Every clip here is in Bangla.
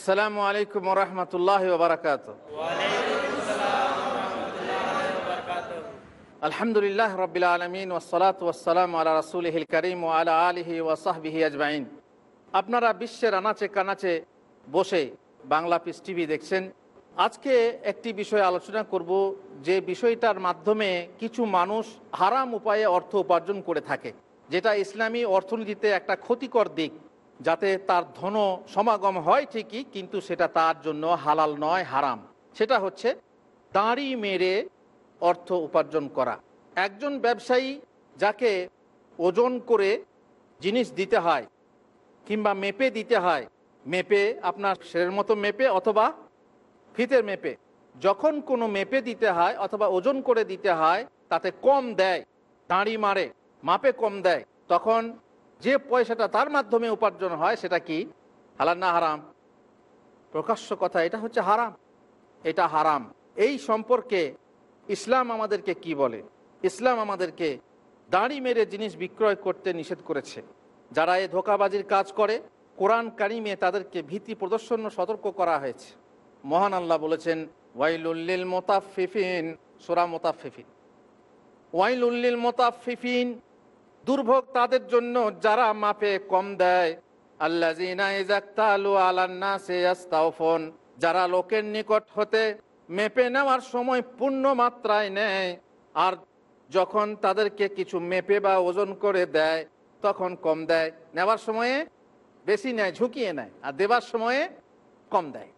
আসসালামু আলাইকুম রহমতুল্লাহ বারকাত আলহামদুলিল্লাহ রবিল আলমিন ওসলাত ওসালাম আল্লাহ রসুলহিল করিম ও আলা আলহি ওসাহবিহি আজমাইন। আপনারা বিশ্বের আনাচে কানাচে বসে বাংলা পিস টিভি দেখছেন। আজকে একটি বিষয় আলোচনা করব, যে বিষয়টার মাধ্যমে কিছু মানুষ হারাম উপায়ে অর্থ উপার্জন করে থাকে, যেটা ইসলামী অর্থনীতিতে একটা ক্ষতিকর দিক। যাতে তার ধন সমাগম হয় ঠিকই, কিন্তু সেটা তার জন্য হালাল নয়, হারাম। সেটা হচ্ছে দাঁড়ি মেরে অর্থ উপার্জন করা। একজন ব্যবসায়ী যাকে ওজন করে জিনিস দিতে হয় কিংবা মেপে দিতে হয়, মেপে আপনার সের মতো মেপে অথবা ফিতের মেপে। যখন কোনো মেপে দিতে হয় অথবা ওজন করে দিতে হয়, তাতে কম দেয়, দাঁড়ি মারে, মাপে কম দেয়, তখন যে পয়সাটা তার মাধ্যমে উপার্জন হয়, সেটা কি? হালাল না হারাম? প্রকাশ্য কথা, এটা হচ্ছে হারাম। এটা হারাম। এই সম্পর্কে ইসলাম আমাদেরকে কি বলে? ইসলাম আমাদেরকে দাঁড়ি মেরে জিনিস বিক্রয় করতে নিষেধ করেছে। যারা এ ধোকাবাজির কাজ করে, কোরআন কারিমে তাদেরকে ভীতি প্রদর্শন সতর্ক করা হয়েছে। মহান আল্লাহ বলেছেন ওয়াইলুল্লিল মোতাফিফিন সোরা মোতাফিফিন ওয়াইলুল্লিল মোতাফিফিন দুর্ভোগ তাদের জন্য যারা মাপে কম দেয়। আল্লাহ আলান্নাসেফোন যারা লোকের নিকট হতে মেপে নেওয়ার সময় পূর্ণ মাত্রায় নেয়, আর যখন তাদেরকে কিছু মেপে বা ওজন করে দেয়, তখন কম দেয়। নেওয়ার সময়ে বেশি নেয়, ঝুঁকিয়ে নেয়, আর দেবার সময়ে কম দেয়।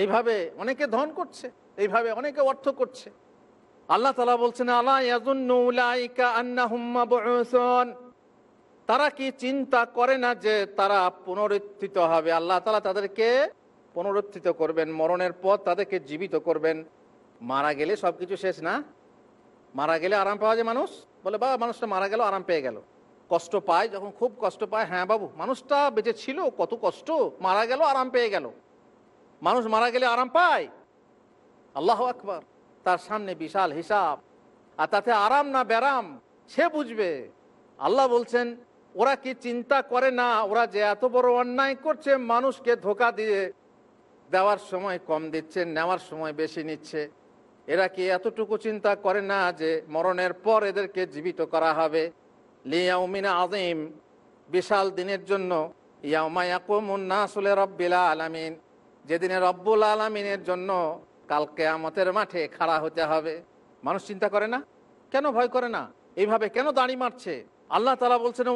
এইভাবে অনেকে ধন করছে, এইভাবে অনেকে অর্থ করছে। আল্লাহ তালা বলছেন আল্লাহ তারা কি চিন্তা করে না যে তারা পুনরুত্থিত হবে? আল্লাহ তালা তাদেরকে পুনরুত্থিত করবেন, মরণের পর তাদেরকে জীবিত করবেন। মারা গেলে সবকিছু শেষ না? মারা গেলে আরাম পাওয়া যায় মানুষ? বলে, বাবা, মানুষটা মারা গেল, আরাম পেয়ে গেল। কষ্ট পায়, যখন খুব কষ্ট পায় হ্যাঁ বাবু, মানুষটা বেঁচে ছিল, কত কষ্ট, মারা গেল, আরাম পেয়ে গেল। মানুষ মারা গেলে আরাম পায়। আল্লাহ আকবর। তার সামনে বিশাল হিসাব। আর তাতে আরাম না ব্যারাম, সে বুঝবে। আল্লাহ বলছেন, ওরা কি চিন্তা করে না, ওরা যে এত বড় অন্যায় করছে, মানুষকে ধোকা দিয়ে দেওয়ার সময় কম দিচ্ছে, নেওয়ার সময় বেশি নিচ্ছে। এরা কি এতটুকু চিন্তা করে না যে মরণের পর এদেরকে জীবিত করা হবে? লিয়াউমিনা আজিম বিশাল দিনের জন্য ইয়াউমায়াকুমুন্নাসুলে রব্বিলা আলামিন। যেদিনে রব্বুল আলমিনের জন্য কালকে আমতের মাঠে খাড়া হতে হবে। মানুষ চিন্তা করে না? কেন ভয় করে না? এইভাবে কেন দাঁড়ি মারছে? আল্লাহ তালা বলছেন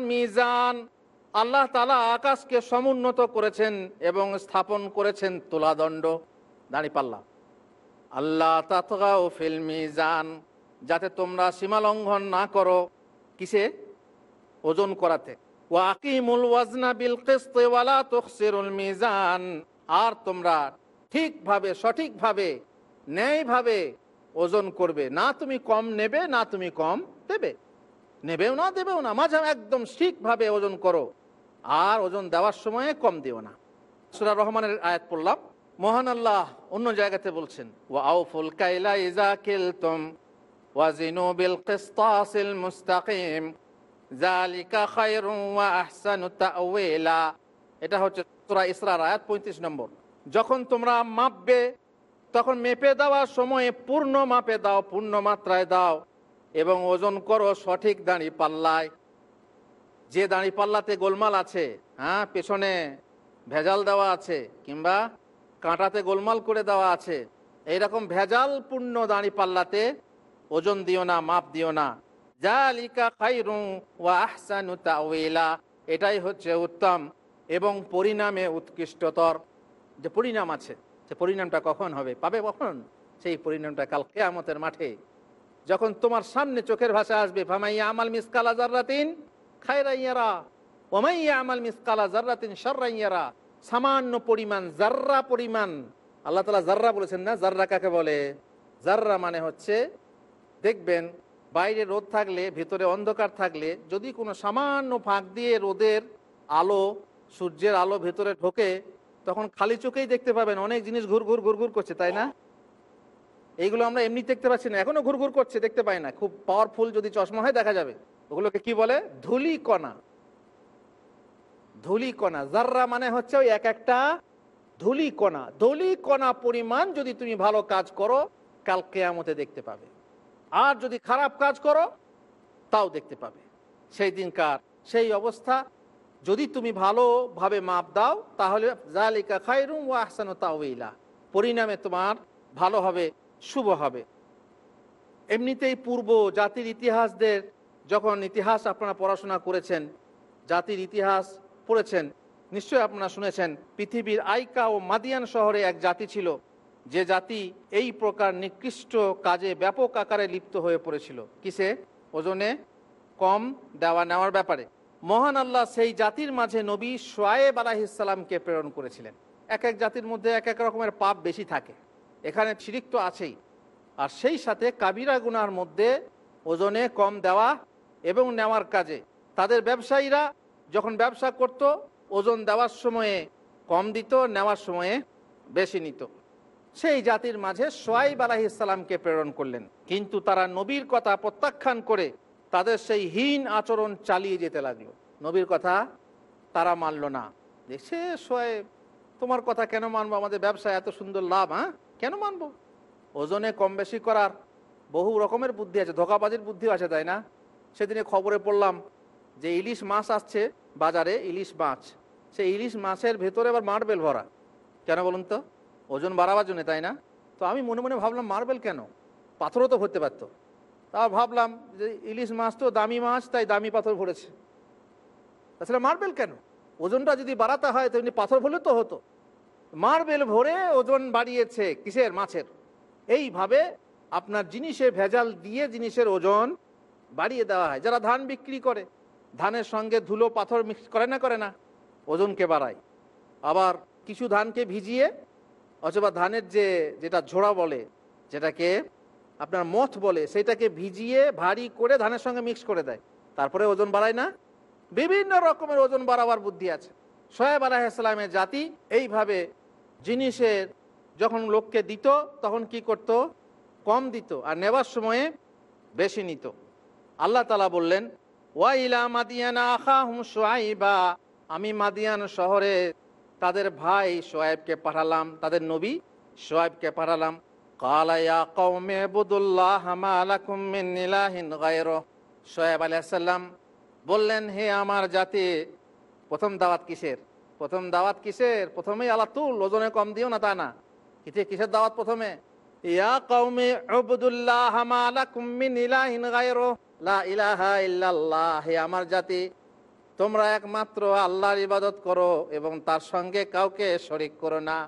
মিজান। আল্লাহ তালা আকাশকে সমুন্নত করেছেন এবং স্থাপন করেছেন তুলাদণ্ড। দাঁড়ি পাল্লা। আল্লাহ তাতগাও ফিল মিজান। যাতে তোমরা সীমা লঙ্ঘন না করো। কিসে? ওজন করাতে। ওয়াকিমুল ওয়াজনা বিল কিসতি ওয়ালা তুখসিরুল মিজান। আর তোমরা ঠিকভাবে, সঠিকভাবে, ন্যায়ভাবে ওজন করবে। না তুমি কম নেবে, না তুমি কম দেবে। নেবেও না, দেবেও না। মাঝে একদম ঠিকভাবে ওজন করো। আর ওজন দেওয়ার সময়ে কম দিও না। সুরা রহমানের আয়াত পড়লাম। মহান আল্লাহ অন্য জায়গাতে বলছেন ও আউফুল কাইলা ইজা কিলতুম ওয়াজিনু বিল কিসতাসিল মুস্তাকিম। জালিকা খায়রুম ওয়া আহসানু এটা হচ্ছে সূরা ইসরার আয়াত 35 নম্বর। যখন তোমরা মাপবে, তখন মেপে দেওয়ার সময়ে পূর্ণ মাপে দাও, পূর্ণ মাত্রায় দাও এবং ওজন করো সঠিক দাঁড়ি পাল্লায়। যে দাঁড়ি পাল্লাতে গোলমাল আছে হ্যাঁ পেছনে ভেজাল দেওয়া আছে কিংবা কাঁটাতে গোলমাল করে দেওয়া আছে, এইরকম ভেজাল পূর্ণ দাঁড়ি পাল্লাতে ওজন দিও না, মাপ দিও না। এটাই হচ্ছে উত্তম এবং পরিণামে উৎকৃষ্টতর। যে পরিণাম আছে, সে পরিণামটা কখন হবে? পাবে কখন? সেই পরিণামটা কাল কেয়ামতের মাঠে। যখন তোমার সামনে চোখের ভাষা আসবে, ফামাইয়া আমাল মিসকালা জাররাতিন খায়রাইয়ারা ওমাইয়া আমাল মিসকালা জাররাতিন শাররাইয়ারা সামান্য পরিমাণ জাররা পরিমাণ। আল্লাহ তালা জাররা বলেছেন না? জাররা কাকে বলে? জাররা মানে হচ্ছে, দেখবেন বাইরে রোদ থাকলে, ভেতরে অন্ধকার থাকলে, যদি কোনো সামান্য ফাঁক দিয়ে রোদের আলো, সূর্যের আলো ভেতরে ঢোকে, তখন খালি চোখেই দেখতে পাবেন, অনেক জিনিস ঘুর ঘুর ঘুর ঘুর করছে, তাই না? এইগুলো আমরা এমনি দেখতে পাচ্ছি না, এখনও ঘুর ঘুর করছে, দেখতে পাই না, খুব পাওয়ারফুল যদি চশমা হয় দেখা যাবে। ওগুলোকে কি বলে? ধুলি কণা ধুলি কণা জাররা মানে হচ্ছে ওই এক একটা ধুলি কণা ধুলি কণা পরিমাণ যদি তুমি ভালো কাজ করো, কাল কেয়ামতে দেখতে পাবে। আর যদি খারাপ কাজ করো, তাও দেখতে পাবে। সেই দিনকার সেই অবস্থা। যদি তুমি ভালোভাবে মাপ দাও, তাহলে জালিকা খাইরুম ও আহসানো তাওইলা পরিণামে তোমার ভালো হবে, শুভ হবে। এমনিতেই পূর্ব জাতির ইতিহাসদের যখন ইতিহাস আপনারা পড়াশোনা করেছেন, জাতির ইতিহাস পড়েছেন, নিশ্চয়ই আপনারা শুনেছেন, পৃথিবীর আইকা ও মাদিয়ান শহরে এক জাতি ছিল। যে জাতি এই প্রকার নিকৃষ্ট কাজে ব্যাপক আকারে লিপ্ত হয়ে পড়েছিল। কিসে? ওজনে কম দেওয়া নেওয়ার ব্যাপারে। মহান আল্লাহ সেই জাতির মাঝে নবী সোয়েব আলাহিসাল্লামকে প্রেরণ করেছিলেন। এক এক জাতির মধ্যে এক এক রকমের পাপ বেশি থাকে। এখানে শিরিক তো আছেই। আর সেই সাথে কাবিরা গুনার মধ্যে ওজনে কম দেওয়া এবং নেওয়ার কাজে। তাদের ব্যবসায়ীরা যখন ব্যবসা করত, ওজন দেওয়ার সময়ে কম দিত, নেওয়ার সময়ে বেশি নিত। সেই জাতির মাঝে সোয়াইব আলাহিসাল্লামকে প্রেরণ করলেন। কিন্তু তারা নবীর কথা প্রত্যাখ্যান করে তাদের সেই হীন আচরণ চালিয়ে যেতে লাগল। নবীর কথা তারা মানল না। দেখছে সোয়েব তোমার কথা কেন মানবো? আমাদের ব্যবসায় এত সুন্দর লাভ হ্যাঁ? কেন মানবো? ওজনে কম বেশি করার বহু রকমের বুদ্ধি আছে, ধোকাবাজির বুদ্ধিও আছে, তাই না? সেদিনে খবরে পড়লাম যে ইলিশ মাছ আসছে বাজারে, ইলিশ মাছ। সেই ইলিশ মাছের ভেতরে আবার মার্বেল ভরা। কেন বলুন তো? ওজন বাড়াবার জন্য, তাই না? তো আমি মনে মনে ভাবলাম, মার্বেল কেন? পাথরও তো ভরতে পারতো। তা ভাবলাম যে ইলিশ মাছ তো দামি মাছ, তাই দামি পাথর ভরেছে। তাছাড়া মার্বেল কেন? ওজনটা যদি বাড়াতে হয় তেমনি পাথর ভরলে তো হতো। মার্বেল ভরে ওজন বাড়িয়েছে কিসের? মাছের। এইভাবে আপনার জিনিসে ভেজাল দিয়ে জিনিসের ওজন বাড়িয়ে দেওয়া হয়। যারা ধান বিক্রি করে, ধানের সঙ্গে ধুলো পাথর মিক্স করে না করে না ওজনকে বাড়ায়? আবার কিছু ধানকে ভিজিয়ে অথবা ধানের যে, যেটা ঝোড়া বলে, যেটাকে আপনার মথ বলে সেটাকে ভিজিয়ে ভারী করে ধানের সঙ্গে মিক্স করে দেয়। তারপরে ওজন বাড়ায় না। বিভিন্ন রকমের ওজন বাড়াবার বুদ্ধি আছে। সোহেব আলাহিসাল্লামের জাতি এইভাবে জিনিসের যখন লোককে দিত, তখন কি করত? কম দিত আর নেবার সময়ে বেশি নিত। আল্লাহ তালা বললেন, ওয়াইলা মাদিয়ানা আখা হুম সোয়াইবা। আমি মাদিয়ান শহরে তাদের ভাই সোয়েবকে পাঠালাম, তাদের নবী সোয়েবকে পাঠালাম। কালায়া কৌমে বুদুল্লাহ সোয়েব আলাইসাল্লাম বললেন, হে আমার জাতি, প্রথম দাওয়াত কিসের? প্রথম দাওয়াত কিসের? প্রথমেই আল্লাহ তুল, ওজনে কম দিও না তা না। কিসে কিসের দাওয়াত প্রথমে? ইয়া কৌমে হে আমার জাতি তোমরা একমাত্র আল্লাহর ইবাদত করো এবং তার সঙ্গে কাউকে শরিক করো না।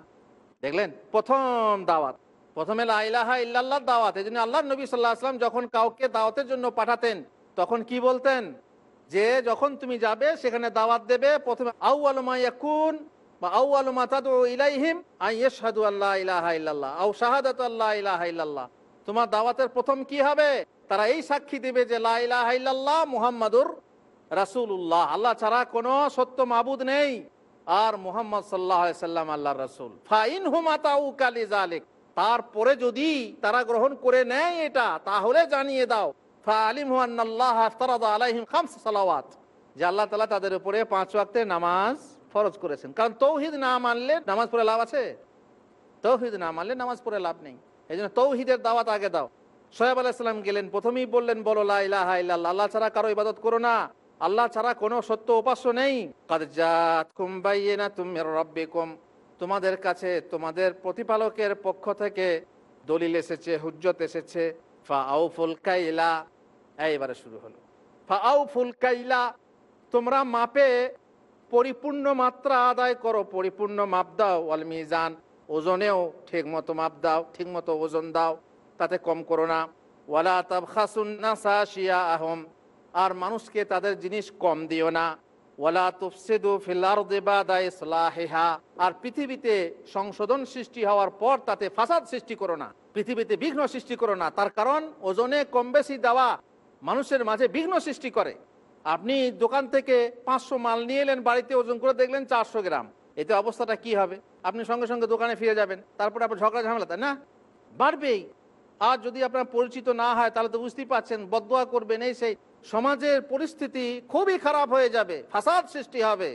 দেখলেন? প্রথম দাওয়াত। প্রথমে লাইলাহা ইল্লাল্লাহ দাওয়াত। এই জন্য আল্লাহ নবী সাল্লাহ আসলাম যখন কাউকে দাওয়াতের জন্য পাঠাতেন, তখন কি বলতেন? যে যখন তুমি যাবে, সেখানে দাওয়াত দেবে। প্রথমে আউ আলমা ইয়াকুন বা আউ আলমা তাদু ইলাইহিম আই ইয়েশহাদু আল্লাহ ইলাহা ইল্লাল্লাহ আউ শাহাদাত আল্লাহ ইলাহা ইল্লাল্লাহ। তোমার দাওয়াতের প্রথম কি হবে? তারা এই সাক্ষী দেবে যে লা ইলাহা ইল্লাল্লাহ মুহাম্মাদুর রাসুল্লাহ আল্লাহ ছাড়া কোনো সত্য মাবুদ নেই। আর মোহাম্মদ সাল্লাম আল্লাহ রসুল। ফাইন হুমাতাউ কালি জালেক তারপরে যদি তারা গ্রহণ করে নেয় এটা, তাহলে জানিয়ে দাও। আলাইহিম খামস সালাওয়াত। তালা তাদের উপরে পাঁচ ওয়াক্তে নামাজ ফরজ করেছেন। কারণ তৌহিদ না মানলে নামাজ পড়ে লাভ আছে? তৌহিদ না মানলে নামাজ পড়ে লাভ নেই। এই জন্য তৌহিদের দাওয়াত আগে দাও। আলাইসাল্লাম গেলেন, প্রথমেই বললেন, বলো লাহ আল্লাহ ছাড়া কারও ইবাদত করো না। আল্লাহ ছাড়া কোনো সত্য উপাস্য নেই। রব্বিকুম। তোমাদের কাছে তোমাদের প্রতিপালকের পক্ষ থেকে দলিল এসেছে, হুজ্জত এসেছে। ফা আউ ফুল কাইলা এইবারে শুরু হলো। ফা আউ ফুল তোমরা মাপে পরিপূর্ণ মাত্রা আদায় করো, পরিপূর্ণ মাপ দাও, ওয়াল মিজান। ওজনেও ঠিক মতো মাপ দাও ঠিক মতো ওজন দাও, তাতে কম করো না। ওয়ালা তাবখাসুন্নাসা শিয়া আহম আর মানুষকে তাদের জিনিস কম দিও না। ওয়ালা তুফসিদু ফিলার দেবাদা ইসলাহিহা। আর পৃথিবীতে সংশোধন সৃষ্টি হওয়ার পর তাতে ফাসাদ সৃষ্টি করো না। পৃথিবীতে বিঘ্ন সৃষ্টি করো না। তার কারণ, ওজনে কম বেশি দেওয়া মানুষের মাঝে বিঘ্ন সৃষ্টি করে। আপনি দোকান থেকে পাঁচশো মাল নিয়ে এলেন, বাড়িতে ওজন করে দেখলেন চারশো গ্রাম। এতে অবস্থাটা কি হবে? আপনি সঙ্গে সঙ্গে দোকানে ফিরে যাবেন। তারপরে আপনার ঝগড়া ঝামেলা, তাই না? বাড়বেই। আর যদি আপনার পরিচিত না হয়, তাহলে তো বুঝতেই পারছেন বদোয়া করবেন, এই সেই। সমাজের পরিস্থিতি খুবই খারাপ হয়ে যাবে, ফাসাদ সৃষ্টি হবে।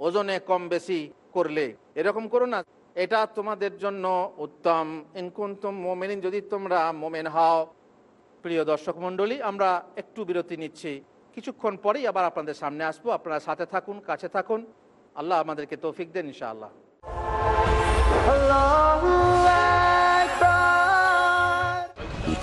ওজনে কম বেশি করলে, এরকম করো না, এটা তোমাদের জন্য উত্তম। ইনকুন্তম মোমেনিন, যদি তোমরা মোমেন হও, প্রিয় দর্শক মণ্ডলী, আমরা একটু বিরতি নিচ্ছি। কিছুক্ষণ পরেই আবার আপনাদের সামনে আসব। আপনারা সাথে থাকুন, কাছে থাকুন। আল্লাহ আমাদেরকে তৌফিক দেন, ইনশাআল্লাহ। Allahu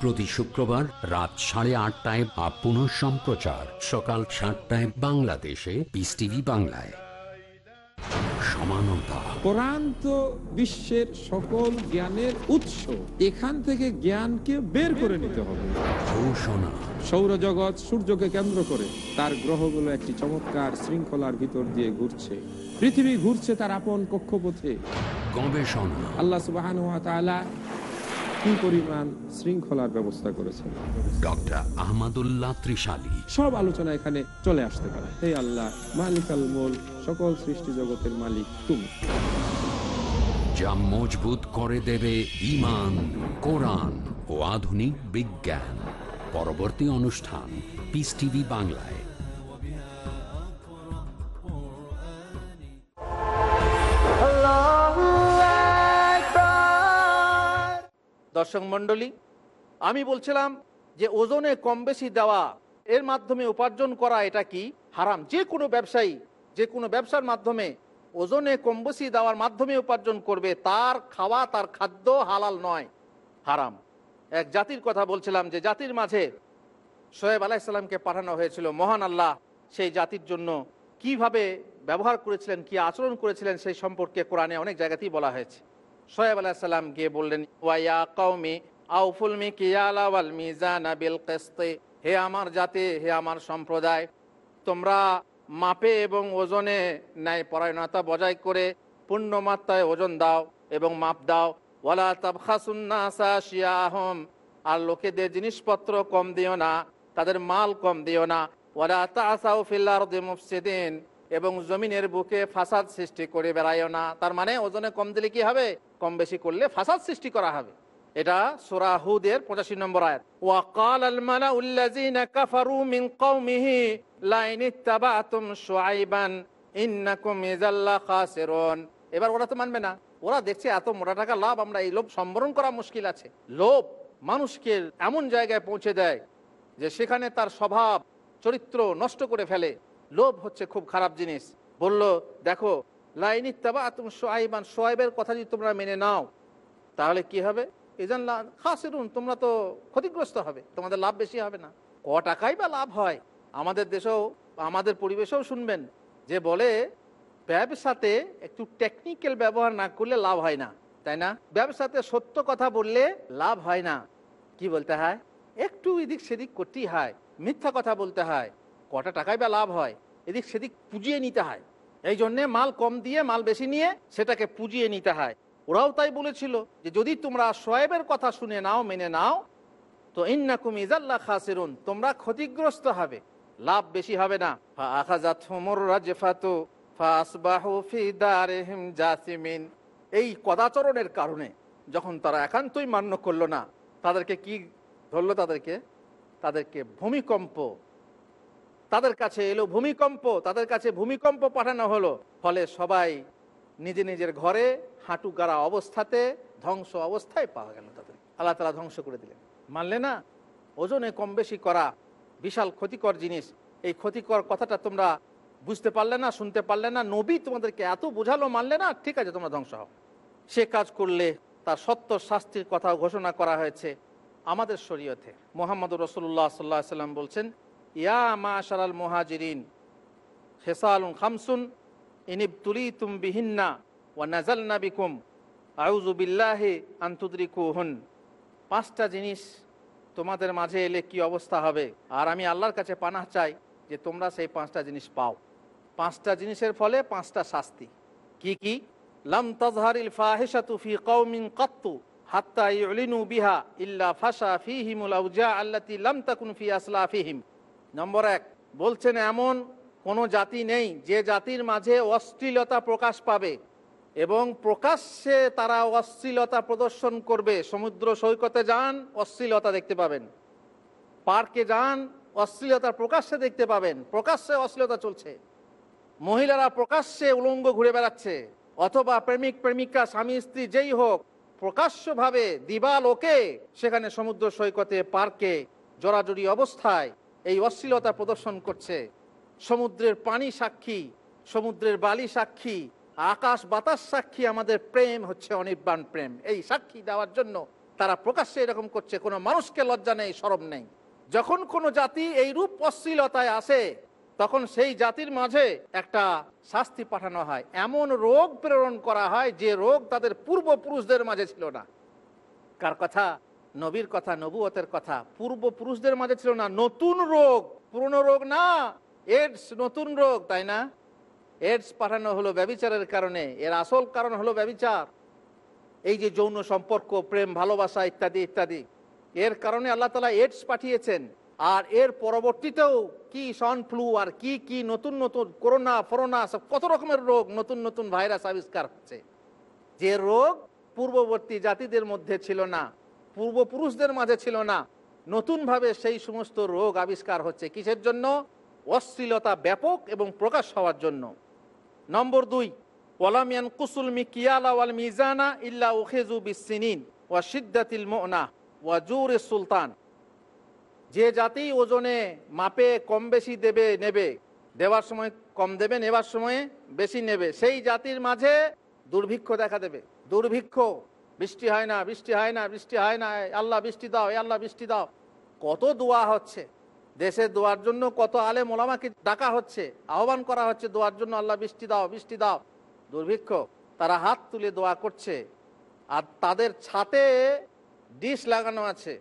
প্রতি শুক্রবার রাত সাড়ে আটটায় বা পুনঃ সম্প্রচার। সকাল সাতটায় বাংলাদেশে পিস টিভি বাংলায়। সমানতা। কোরআন তো বিশ্বের সকল জ্ঞানের উৎস। এখান থেকে জ্ঞানকে বের করে নিতে হবে। ঘোষণা। সৌরজগৎ সূর্যকে কেন্দ্র করে তার গ্রহগুলো একটি চমৎকার শৃঙ্খলার ভিতর দিয়ে ঘুরছে। পৃথিবী ঘুরছে তার আপন কক্ষপথে। গবেষণা। আল্লাহ সুবাহান কি পরিমাণ শৃঙ্খলার ব্যবস্থা করেছেন? ডক্টর আহমদুল্লাহ ত্রিশালী। সব আলোচনা এখানে চলে আসতে পারে। হে আল্লাহ মালিক আল মোল সকল সৃষ্টি জগতের মালিক তুমি। যা মজবুত করে দেবে ইমান কোরআন ও আধুনিক বিজ্ঞান। পরবর্তী অনুষ্ঠান পিস টিভি বাংলায়। দর্শক মণ্ডলী, আমি বলছিলাম যে ওজনে কম বেশি দেওয়া, এর মাধ্যমে উপার্জন করা এটা কি হারাম? যে কোনো ব্যবসায়ী, যে কোনো ব্যবসার মাধ্যমে ওজনে কম বেশি দেওয়ার মাধ্যমে উপার্জন করবে, তার খাওয়া, তার খাদ্য হালাল নয়, হারাম। এক জাতির কথা বলছিলাম যে জাতির মাঝে সোহেব আলাইসাল্লামকে পাঠানো হয়েছিল, মহান আল্লাহ সেই জাতির জন্য কীভাবে ব্যবহার করেছিলেন, কি আচরণ করেছিলেন সেই সম্পর্কে কোরআনে অনেক জায়গাতেই বলা হয়েছে। সোহেব আলাইসাল্লাম গিয়ে বললেন ওয়াইয়া কৌমি আউফুল মি কিয়ালা ওয়াল মিজানা বিল কিসতি। হে আমার জাতি, হে আমার সম্প্রদায়, তোমরা মাপে এবং ওজনে ন্যায় পরায়ণতা বজায় করে পূর্ণ মাত্রায় ওজন দাও এবং মাপ দাও। ওয়ালা তাবখাসুন্নাসা আর লোকেদের জিনিসপত্র কম দিও না, তাদের মাল কম দিও না। ওয়ালা তাসাউ এবং জমিনের বুকে ফাসাদ সৃষ্টি করে বেড়াইও না। তার মানে ওজনে কম দিলে কি হবে? কম বেশি করলে ফাসাদ সৃষ্টি করা হবে। এটা সোরাহুদের পঁচাশি নম্বর আয়াত। ওয়াকাল এবার ওরা তো মানবে না। ওরা দেখছে এত মোটা টাকা লাভ, আমরা এই লোভ সম্বরণ করা মুশকিল আছে। লোভ মানুষকে এমন জায়গায় পৌঁছে দেয় যে সেখানে তার স্বভাব, চরিত্র নষ্ট করে ফেলে। লোভ হচ্ছে খুব খারাপ জিনিস। বলল, দেখো লাইন ইত্তাবা তুমি সোয়াইবান সোয়াইবের কথা যদি তোমরা মেনে নাও, তাহলে কি হবে? এজন খাসিরুন, তোমরা তো ক্ষতিগ্রস্ত হবে, তোমাদের লাভ বেশি হবে না। ক টাকাই বা লাভ হয়? আমাদের দেশেও, আমাদের পরিবেশেও শুনবেন, যে বলে, ব্যবসাতে একটু টেকনিক্যাল ব্যবহার না করলে লাভ হয় না, তাই না? ব্যবসাতে সত্য কথা বললে লাভ হয় না। কি বলতে হয়? একটু এদিক সেদিক করতেই হয়, মিথ্যা কথা বলতে হয়, কটা টাকায় বা লাভ হয়, এদিক সেদিক পুজিয়ে নিতে হয়। এই জন্যে মাল কম দিয়ে, মাল বেশি নিয়ে সেটাকে পুজিয়ে নিতে হয়। ওরাও তাই বলেছিল যে, যদি তোমরা সোয়েবের কথা শুনে নাও, মেনে নাও, তো ইন্নাকুম ইজাল্লা খাসিরুন, তোমরা ক্ষতিগ্রস্ত হবে, লাভ বেশি হবে না। এই কদাচরণের কারণে যখন তারা একান্তই মান্য করল না, তাদেরকে কি ধরলো তাদেরকে? তাদেরকে ভূমিকম্প তাদের কাছে এলো ভূমিকম্প, তাদের কাছে ভূমিকম্প পাঠানো হলো। ফলে সবাই নিজে নিজের ঘরে হাঁটু গাড়া অবস্থাতে ধ্বংস অবস্থায় পাওয়া গেল তাদের। আল্লাহ তালা ধ্বংস করে দিলেন। মানলে না? ওজনে কম বেশি করা বিশাল ক্ষতিকর জিনিস। এই ক্ষতিকর কথাটা তোমরা বুঝতে পারলে না, শুনতে পারলে না। নবী তোমাদেরকে এত বোঝালো, মানলে না? ঠিক আছে, তোমরা ধ্বংস হও। সে কাজ করলে তার সত্য শাস্তির কথা ঘোষণা করা হয়েছে আমাদের শরীয়তে। মোহাম্মদ রসুল্লাহ সাল্লাহ সাল্লাম বলছেন ইয়া মা শারাল খামসুন ইনিব তুলি তুম বিহিন্না ও নাজাল নাবিকুম আউজু বিল্লাহে আন্তুদ্রিকু হুন পাঁচটা জিনিস তোমাদের মাঝে এলে কি অবস্থা হবে? আর আমি আল্লাহর কাছে পানাহ চাই যে তোমরা সেই পাঁচটা জিনিস পাও। পাঁচটা জিনিসের ফলে পাঁচটা শাস্তি। কি কি? লাম তাজহারিল ফাহিশাতু ফি কওমিন কাত্তু হাত্তা ইউলিনু বিহা ইল্লা ফাশা ফিহিমুল আউজা আল্লাতি লাম তাকুন ফি আসলাফিহিম। নম্বর এক, বলছেন এমন কোনো জাতি নেই যে জাতির মাঝে অশ্লীলতা প্রকাশ পাবে এবং প্রকাশ্যে তারা অশ্লীলতা প্রদর্শন করবে। সমুদ্র সৈকতে যান, অশ্লীলতা দেখতে পাবেন। পার্কে যান, অশ্লীলতা প্রকাশ্যে দেখতে পাবেন। প্রকাশ্যে অশ্লীলতা চলছে। মহিলারা প্রকাশ্যে উলঙ্গ ঘুরে বেড়াচ্ছে। অথবা প্রেমিক, প্রেমিকা, স্বামী, স্ত্রী, যেই হোক, প্রকাশ্যভাবে দিবালোকে সেখানে সমুদ্র সৈকতে, পার্কে জড়াজড়ি অবস্থায় এই অশ্লীলতা প্রদর্শন করছে। সমুদ্রের পানি সাক্ষী, সমুদ্রের বালি সাক্ষী, আকাশ বাতাস সাক্ষী, আমাদের প্রেম হচ্ছে অনির্বাণ প্রেম। এই সাক্ষী দেওয়ার জন্য তারা প্রকাশ্যে এরকম করছে, কোনো মানুষকে লজ্জা নেই সরম নেই। যখন কোনো জাতি এই রূপ অশ্লীলতায় আসে, তখন সেই জাতির মাঝে একটা শাস্তি পাঠানো হয়। এমন রোগ প্রেরণ করা হয় যে রোগ তাদের পূর্বপুরুষদের মাঝে ছিল না। কার কথা? নবীর কথা, নবুয়তের কথা, পূর্বপুরুষদের মাঝে ছিল না। নতুন রোগ, পুরনো রোগ না। এডস নতুন রোগ, তাই না? এডস পাঠানো হলো ব্যবিচারের কারণে। এর আসল কারণ হলো ব্যবিচার। এই যে যৌন সম্পর্ক, প্রেম, ভালোবাসা ইত্যাদি ইত্যাদি। এর কারণে আল্লাহ তালা এডস পাঠিয়েছেন। আর এর পরবর্তীতেও কি সন ফ্লু আর কি কি নতুন নতুন করোনা, ফরোনা, সব কত রকমের রোগ, নতুন নতুন ভাইরাস আবিষ্কার হচ্ছে। যে রোগ পূর্ববর্তী জাতিদের মধ্যে ছিল না। পূর্বপুরুষদের মাঝে ছিল না। নতুনভাবে সেই সমস্ত রোগ আবিষ্কার হচ্ছে। কিসের জন্য? অশ্লীলতা ব্যাপক এবং প্রকাশ হওয়ার জন্য। নম্বর দুই ওলামিয়ান কুসুল মিকিয়ালা ওয়াল মিজানা ইল্লা উখেজু বিসিনিন ওয়া সিদ্দাতিল মোনা ওয়া জুর সুলতান। যে জাতি ওজনে মাপে কম বেশি দেবে, নেবে। দেওয়ার সময় কম দেবে, নেবার সময়ে বেশি নেবে। সেই জাতির মাঝে দুর্ভিক্ষ দেখা দেবে। দুর্ভিক্ষ বৃষ্টি হয় না, বৃষ্টি হয় না, বৃষ্টি হয় না। আল্লাহ বৃষ্টি দাও আল্লাহ বৃষ্টি দাও। কত দোয়া হচ্ছে। দেশে দোয়ার জন্য কত আলে মোলামাকে ডাকা হচ্ছে। আহ্বান করা হচ্ছে দোয়ার জন্য, আল্লাহ বৃষ্টি দাও বৃষ্টি দাও। দুর্ভিক্ষ, তারা হাত তুলে দোয়া করছে। আর তাদের ছাতে ডিশ লাগানো আছে।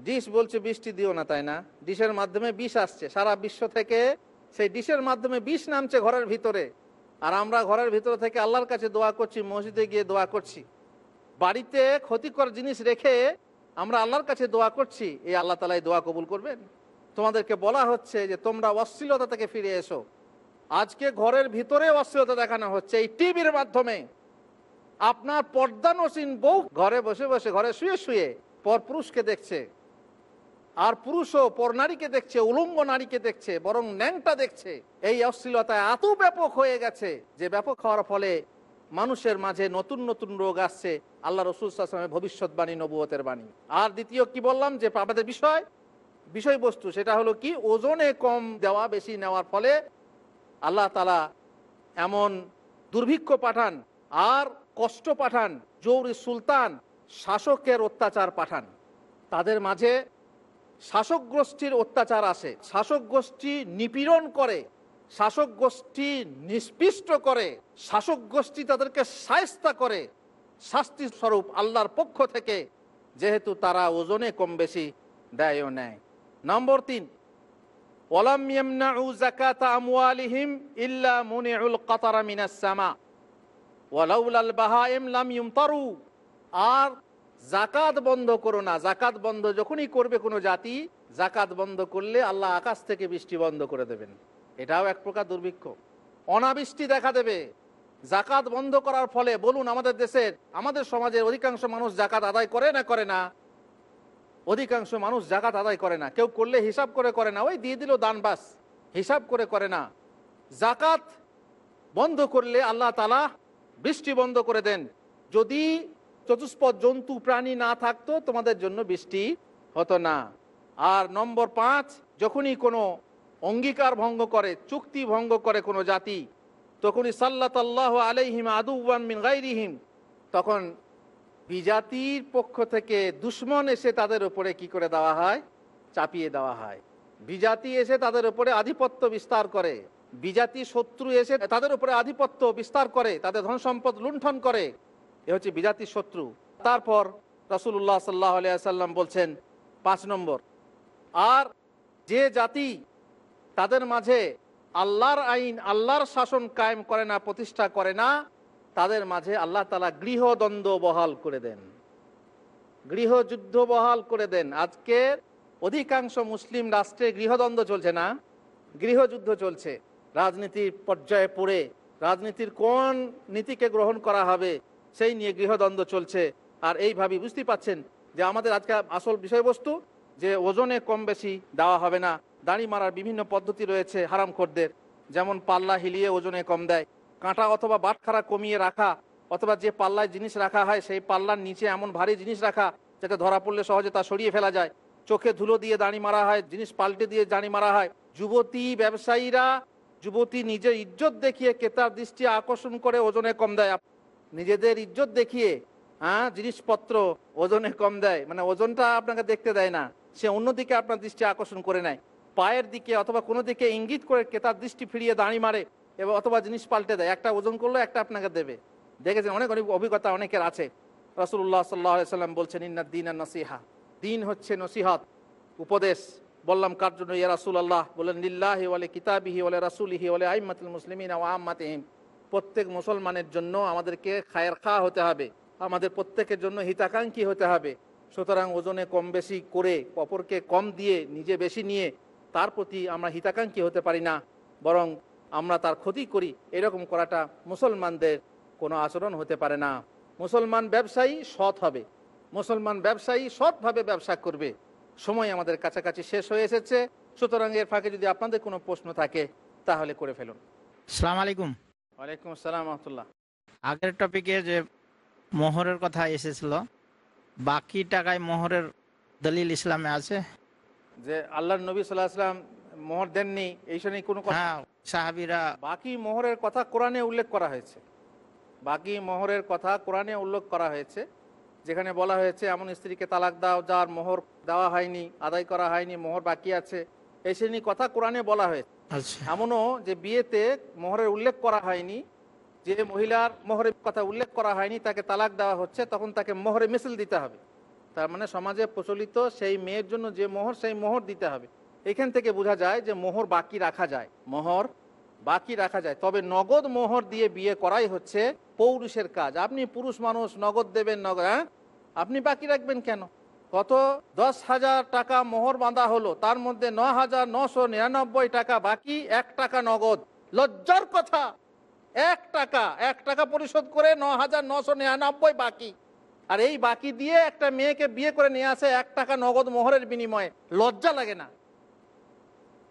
ডিশ বলছে, বৃষ্টি দিও না, তাই না? ডিশের মাধ্যমে বিষ আসছে। সারা বিশ্ব থেকে সেই ডিশের মাধ্যমে বিষ নামছে ঘরের ভিতরে। আর আমরা ঘরের ভিতরে থেকে আল্লাহর কাছে দোয়া করছি, মসজিদে গিয়ে দোয়া করছি। বাড়িতে ক্ষতিকর জিনিস রেখে আমরা আল্লাহর কাছে দোয়া করছি, এই আল্লাহ তালাই দোয়া কবুল করবেন? তোমাদেরকে বলা হচ্ছে যে তোমরা অশ্লীলতা থেকে ফিরে এসো। আজকে ঘরের ভিতরে অশ্লীলতা দেখানো হচ্ছে, এই টিভির মাধ্যমে। আপনার পর্দানসীন বউ ঘরে বসে বসে, ঘরে শুয়ে শুয়ে পর পুরুষকে দেখছে, আর পুরুষও পর নারীকে দেখছে, উলঙ্গ নারীকে দেখছে, বরং ন্যাংটা দেখছে। এই অশ্লীলতা এত ব্যাপক হয়ে গেছে যে ব্যাপক হওয়ার ফলে মানুষের মাঝে নতুন নতুন রোগ আসছে, আল্লাহ রসুল আসলামের ভবিষ্যৎবাণী, নবুয়তের বাণী। আর দ্বিতীয় কি বললাম? যে আমাদের বিষয়, বিষয়বস্তু, সেটা হলো কি, ওজনে কম দেওয়া, বেশি নেওয়ার ফলে আল্লাহ তালা এমন দুর্ভিক্ষ পাঠান আর কষ্ট পাঠান, জৌরি সুলতান, শাসকের অত্যাচার পাঠান। তাদের মাঝে শাসক গোষ্ঠীর অত্যাচার আসে। শাসক গোষ্ঠী নিপীড়ন করে শাসক গোষ্ঠী নিষ্পিষ্ট করে, শাসক গোষ্ঠী তাদেরকে সায়স্তা করে, শাস্তি স্বরূপ আল্লাহর পক্ষ থেকে, যেহেতু তারা ওজনে কম বেশি দেয়ও নেয়। নম্বর তিন ইল্লা কাতারা ওয়ালাউলাল লাম আর জাকাত বন্ধ করো না জাকাত বন্ধ যখনই করবে কোনো জাতি জাকাত বন্ধ করলে আল্লাহ আকাশ থেকে বৃষ্টি বন্ধ করে দেবেন। এটাও এক প্রকার দুর্ভিক্ষ। অনাবৃষ্টি দেখা দেবে। জাকাত বন্ধ করার ফলে বলুন আমাদের দেশের, আমাদের সমাজের অধিকাংশ মানুষ জাকাত আদায় করে না করে না? অধিকাংশ মানুষ জাকাত আদায় করে না। কেউ করলে হিসাব করে করে না। ওই দিয়ে দিল দান বাস। হিসাব করে করে না। জাকাত বন্ধ করলে আল্লাহ তালা বৃষ্টি বন্ধ করে দেন। যদি চতুষ্পদ জন্তু, প্রাণী না থাকতো, তোমাদের জন্য বৃষ্টি হতো না। আর নম্বর পাঁচ, যখনই কোনো অঙ্গীকার ভঙ্গ করে, চুক্তি ভঙ্গ করে কোনো জাতি, তখনই সাল্লাত আল্লাহ আলাইহিম আদুবান তখন বিজাতির পক্ষ থেকে দুশ্মন এসে তাদের উপরে কি করে দেওয়া হয়? চাপিয়ে দেওয়া হয়। বিজাতি এসে তাদের উপরে আধিপত্য বিস্তার করে। বিজাতি শত্রু এসে তাদের উপরে আধিপত্য বিস্তার করে, তাদের ধন সম্পদ লুণ্ঠন করে। এ হচ্ছে বিজাতির শত্রু। তারপর রসুল্লাহ সাল্লাহ আলিয়াল্লাম বলছেন, পাঁচ নম্বর, আর যে জাতি তাদের মাঝে আল্লাহর আইন, আল্লাহর শাসন কায়েম করে না, প্রতিষ্ঠা করে না, তাদের মাঝে আল্লাহ তালা গৃহদ্বন্দ্ব বহাল করে দেন। গৃহযুদ্ধ বহাল করে দেন। আজকে অধিকাংশ মুসলিম রাষ্ট্রে গৃহদ্বন্দ্ব চলছে না, গৃহযুদ্ধ চলছে। রাজনীতির পর্যায়ে পড়ে, রাজনীতির কোন নীতিকে গ্রহণ করা হবে, সেই নিয়ে গৃহদ্বন্দ্ব চলছে। আর এইভাবে বুঝতে পাচ্ছেন যে আমাদের আজকে আসল বিষয়বস্তু যে ওজনে কম বেশি দেওয়া হবে না দাড়ি মারার বিভিন্ন পদ্ধতি রয়েছে হারামখোরদের। যেমন পাল্লা হিলিয়ে ওজনে কম দেয়। কাঁটা অথবা বাটখারা কমিয়ে রাখা অথবা যে পাল্লায় জিনিস রাখা হয়, সেই পাল্লার নিচে এমন ভারী জিনিস রাখা যাতে ধরা পড়লে সহজে তা সরিয়ে ফেলা যায়। চোখে ধুলো দিয়ে দাঁড়ি মারা হয়, জিনিস পাল্টে দিয়ে দাঁড়ি মারা হয়। যুবতী ব্যবসায়ীরা, যুবতী নিজের ইজ্জত দেখিয়ে ক্রেতার দৃষ্টি আকর্ষণ করে ওজনে কম দেয়। নিজেদের ইজ্জত দেখিয়ে হ্যাঁ জিনিসপত্র ওজনে কম দেয়। মানে ওজনটা আপনাকে দেখতে দেয় না, সে অন্যদিকে আপনার দৃষ্টি আকর্ষণ করে নেয়। পায়ের দিকে অথবা কোনো দিকে ইঙ্গিত করে ক্রেতার দৃষ্টি ফিরিয়ে দাঁড়ি মারে এবং অথবা জিনিস পাল্টে দেয়। একটা ওজন করল, একটা আপনাকে দেবে। দেখেছেন, অনেক অনেক অভিজ্ঞতা অনেকের আছে। রসুল্লাহ সাল্লাহ সাল্লাম বলছেন, ইন্না দিন আর নসিহা। দিন হচ্ছে নসিহত, উপদেশ। বললাম, কার জন্য? ইয়া রাসুল আল্লাহ বলেন লিল্লাহি ওয়ালে কিতাবিহি ওয়ালে রাসুলিহি ওয়ালে আইমাতুল মুসলিমিন ওয়া আম্মাতিহিম। প্রত্যেক মুসলমানের জন্য আমাদেরকে খায়ের খা হতে হবে। আমাদের প্রত্যেকের জন্য হিতাকাঙ্ক্ষী হতে হবে। সুতরাং ওজনে কম বেশি করে অপরকে কম দিয়ে, নিজে বেশি নিয়ে তার প্রতি আমরা হিতাকাঙ্ক্ষী হতে পারি না বরং আমরা তার ক্ষতি করি। এরকম করাটা মুসলমানদের কোনো আচরণ হতে পারে না। মুসলমান ব্যবসায়ী সৎ হবে। মুসলমান ব্যবসায়ী সৎভাবে ব্যবসা করবে। সময় আমাদের কাছাকাছি শেষ হয়ে এসেছে। সুতরাং এর ফাঁকে যদি আপনাদের কোনো প্রশ্ন থাকে তাহলে করে ফেলুন। সালাম আলাইকুম। ওয়ালাইকুম আসসালাম রহমতুল্লাহ। আগের টপিকে যে মোহরের কথা এসেছিল বাকি টাকায় মোহরের দলিল ইসলামে আছে? যে আল্লাহ নবী সাল্লাহ আসলাম মোহর দেননি এই নিয়ে কোনো কথা? হ্যাঁ সাহাবিরা বাকি মোহরের কথা কোরআনে উল্লেখ করা হয়েছে। বাকি মোহরের কথা কোরআনে উল্লেখ করা হয়েছে যেখানে বলা হয়েছে এমন স্ত্রীকে তালাক দাও যার মোহর দেওয়া হয়নি আদায় করা হয়নি মোহর বাকি আছে। এই শ্রেণি কথা কোরআনে বলা হয়েছে। আচ্ছা। এমনও যে বিয়েতে মোহরের উল্লেখ করা হয়নি যে মহিলার মোহরের কথা উল্লেখ করা হয়নি তাকে তালাক দেওয়া হচ্ছে তখন তাকে মোহরে মিছিল দিতে হবে। তার মানে সমাজে প্রচলিত সেই মেয়ের জন্য যে মোহর সেই মোহর দিতে হবে। এখান থেকে বোঝা যায় যে মোহর বাকি রাখা যায়। মোহর বাকি রাখা যায়। তবে নগদ মোহর দিয়ে বিয়ে করাই হচ্ছে পৌরুষের কাজ। আপনি পুরুষ মানুষ নগদ দেবেন নগদ হ্যাঁ? আপনি বাকি রাখবেন কেন? কত? দশ হাজার টাকা মোহর বাঁধা হলো তার মধ্যে ন হাজার নশো নিরানব্বই টাকা বাকি এক টাকা নগদ। লজ্জার কথা! এক টাকা এক টাকা পরিশোধ করে ন হাজার নশো নিরানব্বই বাকি। আর এই বাকি দিয়ে একটা মেয়েকে বিয়ে করে নিয়ে আসে এক টাকা নগদ মোহরের বিনিময়ে। লজ্জা লাগে না।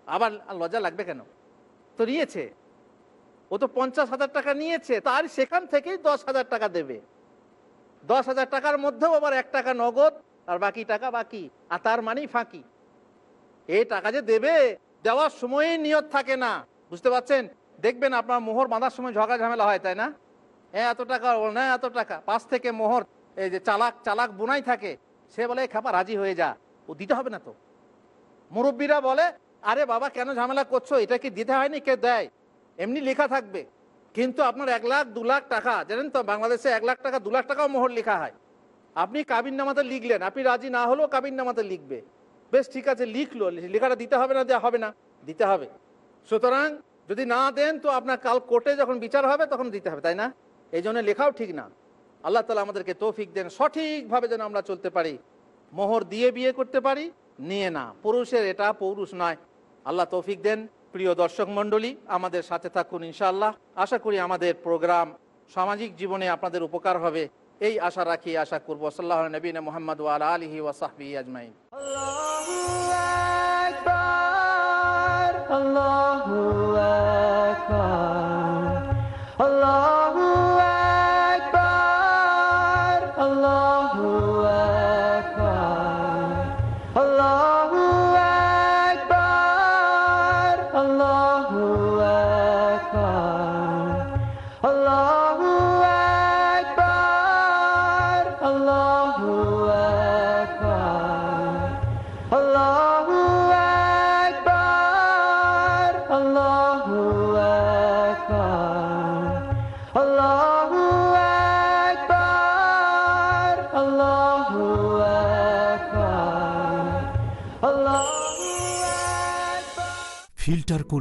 আবার লজ্জা লাগবে কেন? তো নিয়েছে। ও তো পঞ্চাশ হাজার টাকা নিয়েছে, তার সেখান থেকেই দশ হাজার টাকা দেবে। দশ হাজার টাকার মধ্যেও আবার এক টাকা নগদ, আর বাকি টাকা বাকি, আর তার মানেই ফাঁকি। এই টাকা যে দেবে, দেওয়ার সময়ই নিয়ত থাকে না। বুঝতে পারছেন? দেখবেন আপনার মোহর বাঁধার সময় ঝগড়া ঝামেলা হয়, তাই না? হ্যাঁ এত টাকা না এত টাকা, পাঁচ থেকে মোহর। এই যে চালাক চালাক বুনাই থাকে, সে বলে "এই খাপা, রাজি হয়ে যা। ও দিতে হবে না তো। মুরব্বীরা বলে, আরে বাবা, কেন ঝামেলা করছ? এটা কি দিতে হয়নি? কে দেয়? এমনি লেখা থাকবে। কিন্তু আপনার এক লাখ, দু লাখ টাকা, জানেন তো, বাংলাদেশে এক লাখ টাকা, দু লাখ টাকাও মোহর লেখা হয়। আপনি কাবিন নামাতে লিখলেন, আপনি রাজি না হলেও কাবিন নামাতে লিখবে। বেশ, ঠিক আছে, লিখলো, লেখাটা দিতে হবে না, দেওয়া হবে না, দিতে হবে। সুতরাং যদি না দেন, তো আপনার কাল কোর্টে যখন বিচার হবে, তখন দিতে হবে, তাই না? এই জন্য লেখাও ঠিক না। আল্লাহ তালা আমাদেরকে তৌফিক দেন, সঠিকভাবে যেন আমরা চলতে পারি। মোহর দিয়ে বিয়ে করতে পারি, নিয়ে না। পুরুষের এটা পৌরুষ নয়। আল্লাহ তৌফিক দেন। প্রিয় দর্শক মণ্ডলী, আমাদের সাথে থাকুন ইনশাআল্লাহ। আশা করি আমাদের প্রোগ্রাম সামাজিক জীবনে আপনাদের উপকার হবে। এই আশা রাখি, আশা করব। সাল্লাহ নবীন মোহাম্মদ ওয়াল আলহি ওয়াসাহবি আজমাইন। Allahu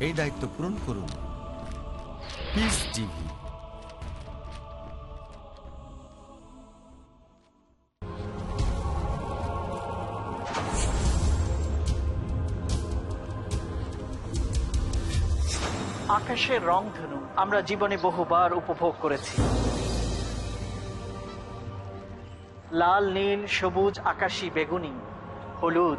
এই দায়িত্ব পূরণ করুন। আকাশের রংধনু আমরা জীবনে বহুবার উপভোগ করেছি। লাল, নীল, সবুজ, আকাশী, বেগুনি, হলুদ।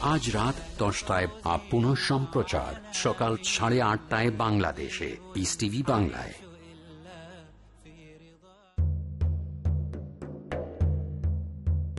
আজ রাত দশটায় আপ পুনঃ সম্প্রচার সকাল সাড়ে আটটায় বাংলাদেশে। পিস টিভি বাংলায়।